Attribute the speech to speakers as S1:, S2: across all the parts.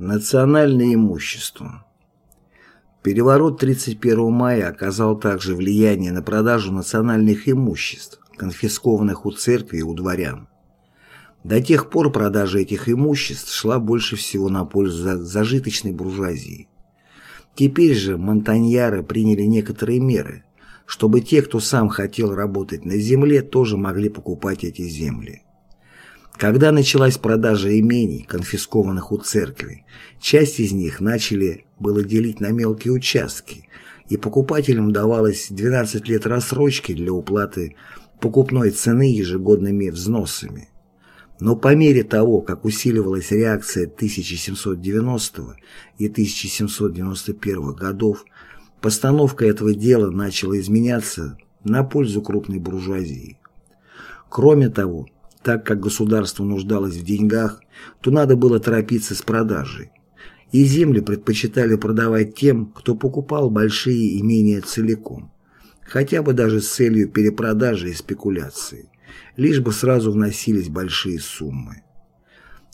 S1: Национальное имущество Переворот 31 мая оказал также влияние на продажу национальных имуществ, конфискованных у церкви и у дворян. До тех пор продажа этих имуществ шла больше всего на пользу зажиточной буржуазии. Теперь же монтаньяры приняли некоторые меры, чтобы те, кто сам хотел работать на земле, тоже могли покупать эти земли. Когда началась продажа имений, конфискованных у церкви, часть из них начали было делить на мелкие участки, и покупателям давалось 12 лет рассрочки для уплаты покупной цены ежегодными взносами. Но по мере того, как усиливалась реакция 1790 и 1791 годов, постановка этого дела начала изменяться на пользу крупной буржуазии. Кроме того, так как государство нуждалось в деньгах, то надо было торопиться с продажей. И земли предпочитали продавать тем, кто покупал большие имения целиком, хотя бы даже с целью перепродажи и спекуляции, лишь бы сразу вносились большие суммы.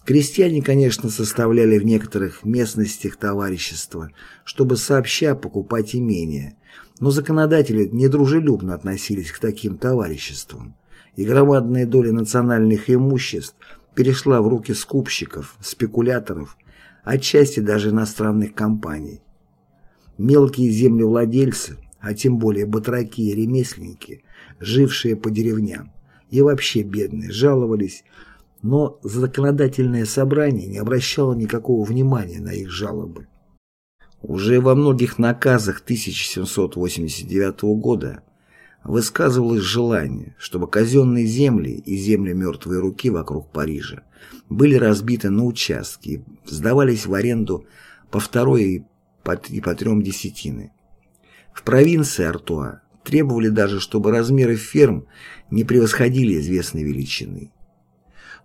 S1: Крестьяне, конечно, составляли в некоторых местностях товарищества, чтобы сообща покупать имения, но законодатели недружелюбно относились к таким товариществам, и громадная доля национальных имуществ перешла в руки скупщиков, спекуляторов, отчасти даже иностранных компаний. Мелкие землевладельцы, а тем более батраки и ремесленники, жившие по деревням, и вообще бедные, жаловались, но законодательное собрание не обращало никакого внимания на их жалобы. Уже во многих наказах 1789 года высказывалось желание, чтобы казенные земли и земли мертвой руки вокруг Парижа были разбиты на участки и сдавались в аренду по второй и по, и трем десятины. В провинции Артуа требовали даже, чтобы размеры ферм не превосходили известной величины.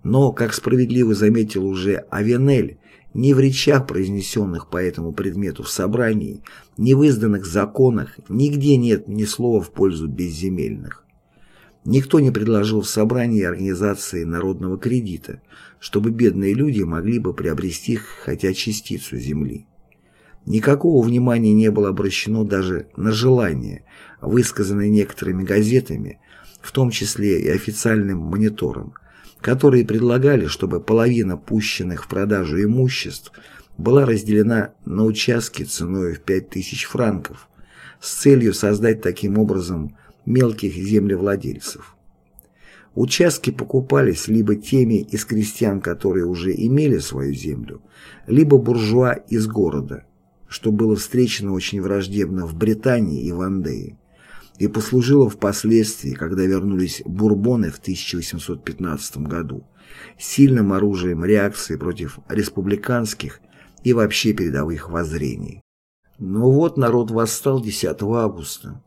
S1: Но, как справедливо заметил уже Авенель, ни в речах, произнесенных по этому предмету в собрании, ни в изданных законах, нигде нет ни слова в пользу безземельных. Никто не предложил в собрании организации народного кредита, чтобы бедные люди могли бы приобрести хотя частицу земли. Никакого внимания не было обращено даже на желание, высказанное некоторыми газетами, в том числе и официальным монитором, которые предлагали, чтобы половина пущенных в продажу имуществ была разделена на участки ценой в 5000 франков с целью создать таким образом мелких землевладельцев. Участки покупались либо теми из крестьян, которые уже имели свою землю, либо буржуа из города, что было встречено очень враждебно в Британии и в Андее и послужило впоследствии, когда вернулись бурбоны в 1815 году, сильным оружием реакции против республиканских и вообще передовых воззрений. Но вот народ восстал 10 августа.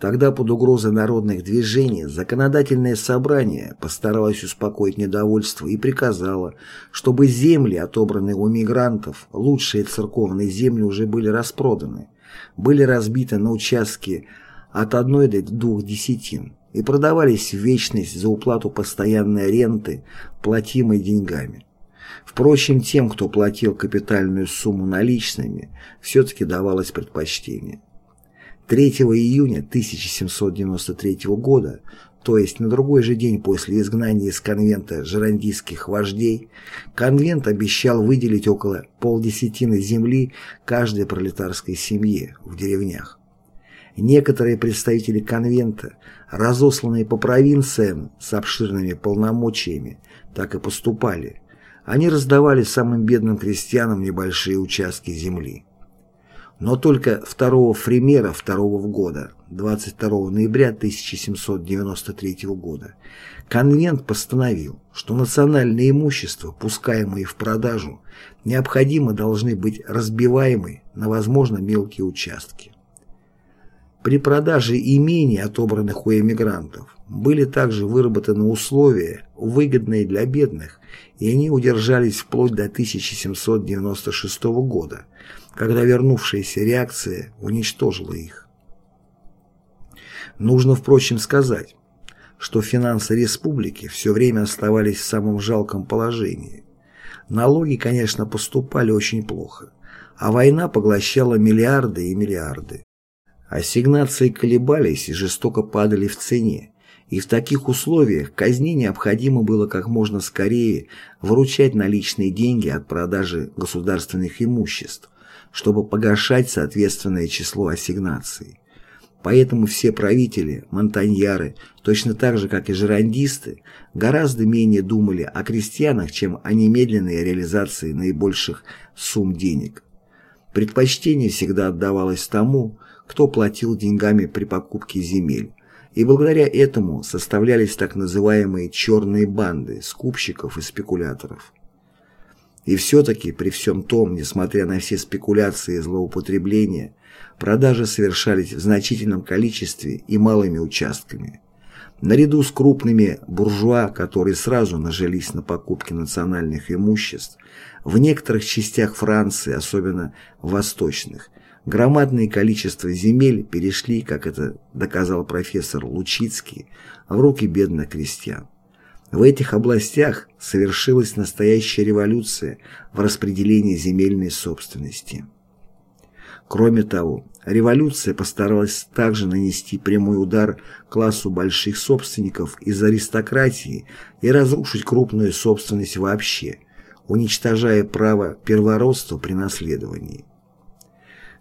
S1: Тогда под угрозой народных движений законодательное собрание постаралось успокоить недовольство и приказало, чтобы земли, отобранные у мигрантов, лучшие церковные земли уже были распроданы, были разбиты на участки от одной до двух десятин и продавались в вечность за уплату постоянной ренты, платимой деньгами. Впрочем, тем, кто платил капитальную сумму наличными, все-таки давалось предпочтение. 3 июня 1793 года, то есть на другой же день после изгнания из конвента жерандийских вождей, конвент обещал выделить около полдесятины земли каждой пролетарской семье в деревнях. Некоторые представители конвента, разосланные по провинциям с обширными полномочиями, так и поступали. Они раздавали самым бедным крестьянам небольшие участки земли. Но только 2 фримера 2 года, 22 ноября 1793 года, конвент постановил, что национальное имущество, пускаемое в продажу, необходимо должны быть разбиваемы на возможно мелкие участки. При продаже имений, отобранных у эмигрантов, были также выработаны условия, выгодные для бедных, и они удержались вплоть до 1796 года, когда вернувшаяся реакция уничтожила их. Нужно, впрочем, сказать, что финансы республики все время оставались в самом жалком положении. Налоги, конечно, поступали очень плохо, а война поглощала миллиарды и миллиарды. Ассигнации колебались и жестоко падали в цене, и в таких условиях казни необходимо было как можно скорее вручать наличные деньги от продажи государственных имуществ, чтобы погашать соответственное число ассигнаций. Поэтому все правители, монтаньяры, точно так же, как и жерандисты, гораздо менее думали о крестьянах, чем о немедленной реализации наибольших сумм денег. Предпочтение всегда отдавалось тому, кто платил деньгами при покупке земель, и благодаря этому составлялись так называемые «черные банды» скупщиков и спекуляторов. И все-таки при всем том, несмотря на все спекуляции и злоупотребления, Продажи совершались в значительном количестве и малыми участками. Наряду с крупными буржуа, которые сразу нажились на покупке национальных имуществ, в некоторых частях Франции, особенно восточных, громадное количество земель перешли, как это доказал профессор Лучицкий, в руки бедных крестьян. В этих областях совершилась настоящая революция в распределении земельной собственности. Кроме того, революция постаралась также нанести прямой удар классу больших собственников из аристократии и разрушить крупную собственность вообще, уничтожая право первородства при наследовании.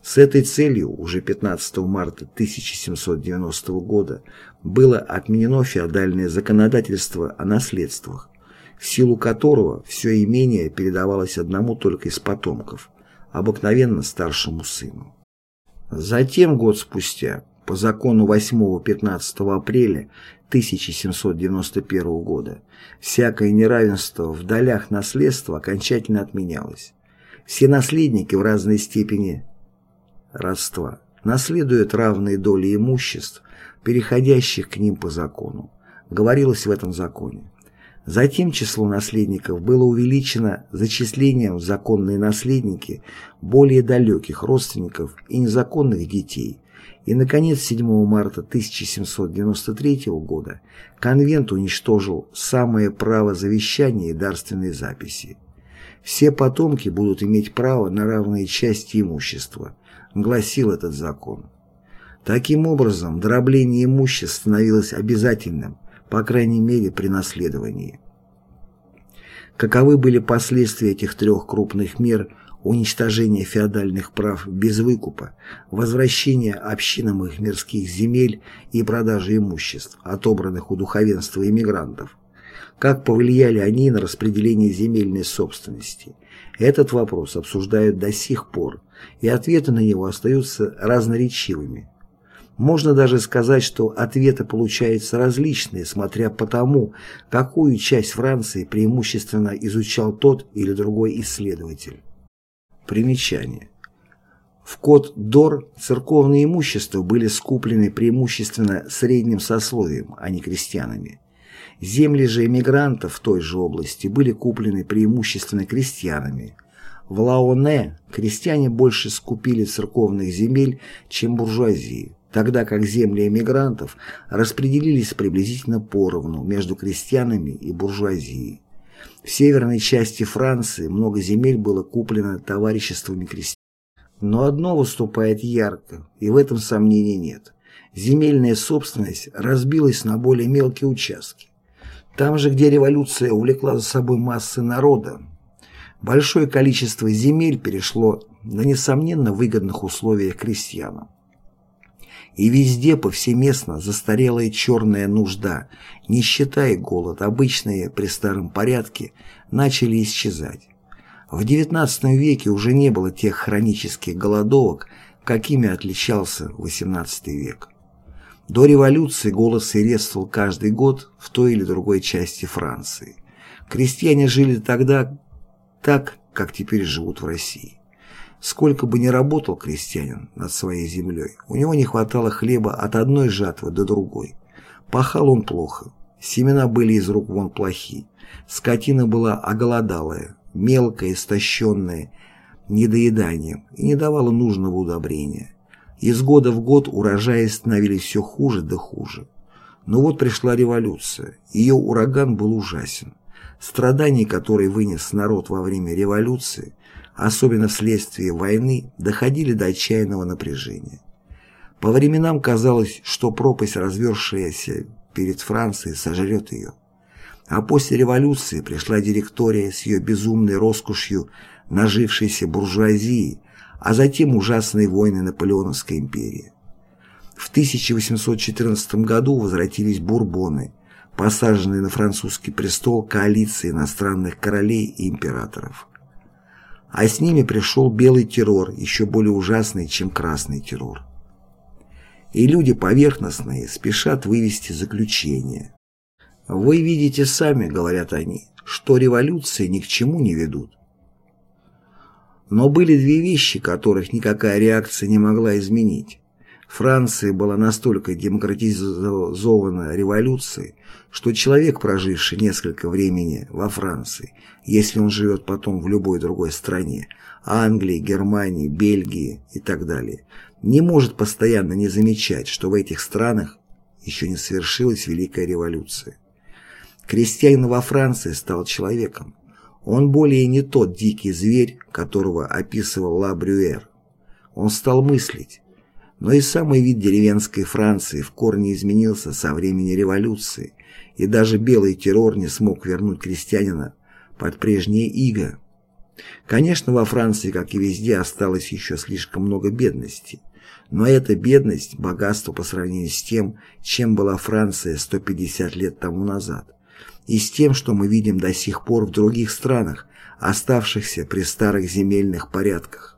S1: С этой целью уже 15 марта 1790 года было отменено феодальное законодательство о наследствах, в силу которого все имение передавалось одному только из потомков, обыкновенно старшему сыну. Затем, год спустя, по закону 8-15 апреля 1791 года, всякое неравенство в долях наследства окончательно отменялось. Все наследники в разной степени родства наследуют равные доли имуществ, переходящих к ним по закону. Говорилось в этом законе. Затем число наследников было увеличено зачислением в законные наследники более далеких родственников и незаконных детей. И, наконец, 7 марта 1793 года конвент уничтожил самое право завещания и дарственной записи. Все потомки будут иметь право на равные части имущества, гласил этот закон. Таким образом, дробление имущества становилось обязательным, по крайней мере при наследовании. Каковы были последствия этих трех крупных мер уничтожения феодальных прав без выкупа, возвращения общинам их мирских земель и продажи имуществ, отобранных у духовенства и мигрантов? Как повлияли они на распределение земельной собственности? Этот вопрос обсуждают до сих пор, и ответы на него остаются разноречивыми. Можно даже сказать, что ответы получаются различные, смотря по тому, какую часть Франции преимущественно изучал тот или другой исследователь. Примечание. В Кот-Дор церковные имущества были скуплены преимущественно средним сословием, а не крестьянами. Земли же эмигрантов в той же области были куплены преимущественно крестьянами. В Лаоне крестьяне больше скупили церковных земель, чем буржуазии тогда как земли эмигрантов распределились приблизительно поровну между крестьянами и буржуазией. В северной части Франции много земель было куплено товариществами крестьян. Но одно выступает ярко, и в этом сомнений нет. Земельная собственность разбилась на более мелкие участки. Там же, где революция увлекла за собой массы народа, большое количество земель перешло на несомненно выгодных условиях крестьянам. И везде повсеместно застарелая черная нужда, нищета и голод, обычные при старом порядке, начали исчезать. В XIX веке уже не было тех хронических голодовок, какими отличался XVIII век. До революции голод свирепствовал каждый год в той или другой части Франции. Крестьяне жили тогда так, как теперь живут в России. Сколько бы ни работал крестьянин над своей землей, у него не хватало хлеба от одной жатвы до другой. Пахал он плохо, семена были из рук вон плохи, скотина была оголодалая, мелкая, истощенная, недоеданием и не давала нужного удобрения. Из года в год урожаи становились все хуже да хуже. Но вот пришла революция, ее ураган был ужасен. Страданий, которые вынес народ во время революции, особенно вследствие войны, доходили до отчаянного напряжения. По временам казалось, что пропасть, развершаяся перед Францией, сожрет ее. А после революции пришла директория с ее безумной роскошью нажившейся буржуазии, а затем ужасные войны Наполеоновской империи. В 1814 году возвратились бурбоны, посаженные на французский престол коалиции иностранных королей и императоров. А с ними пришел белый террор, еще более ужасный, чем красный террор. И люди поверхностные спешат вывести заключение. «Вы видите сами, — говорят они, — что революции ни к чему не ведут. Но были две вещи, которых никакая реакция не могла изменить. Франция была настолько демократизована революцией, что человек, проживший несколько времени во Франции, если он живет потом в любой другой стране, Англии, Германии, Бельгии и так далее, не может постоянно не замечать, что в этих странах еще не совершилась Великая революция. Крестьянин во Франции стал человеком. Он более не тот дикий зверь, которого описывал Ла Брюэр. Он стал мыслить. Но и самый вид деревенской Франции в корне изменился со времени революции, и даже белый террор не смог вернуть крестьянина под прежнее иго. Конечно, во Франции, как и везде, осталось еще слишком много бедности. Но эта бедность – богатство по сравнению с тем, чем была Франция 150 лет тому назад и с тем, что мы видим до сих пор в других странах, оставшихся при старых земельных порядках.